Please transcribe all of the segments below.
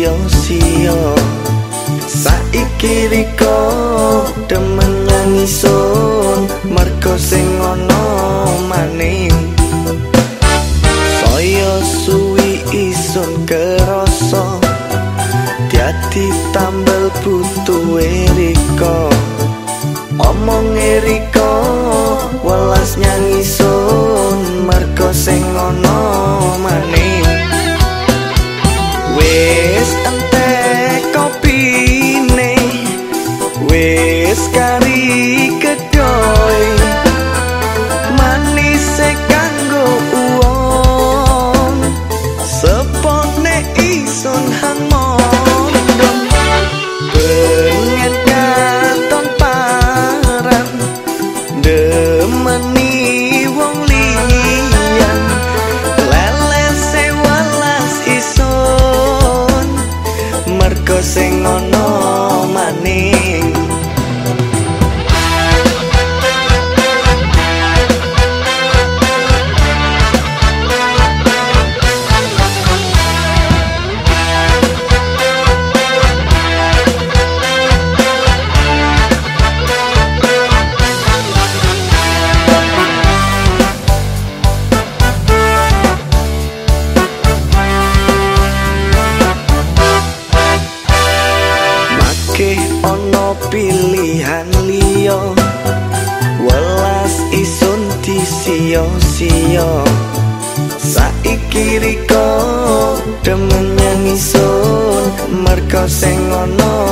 sio-sio Saiki riko demen nyanyi sun Merko sing ngono maning Saya suwi isun keroso Diati tambel butuh riko Omong riko sio-sio Saiki riko demen nyanyi sun Merko sengono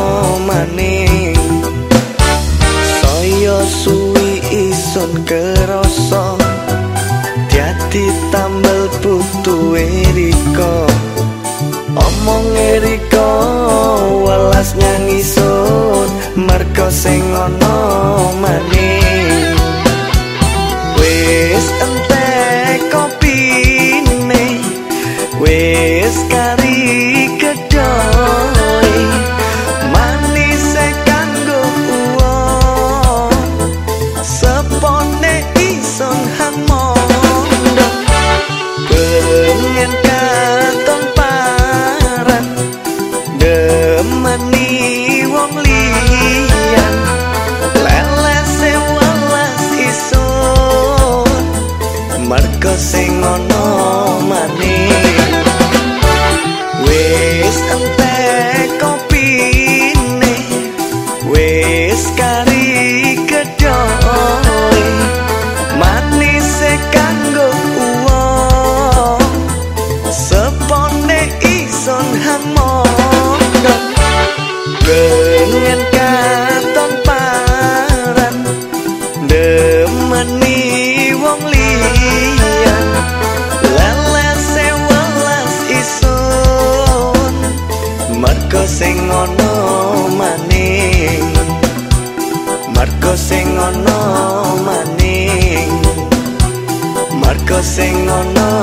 sing ono maning. Marga sing ono maning. Marga sing ono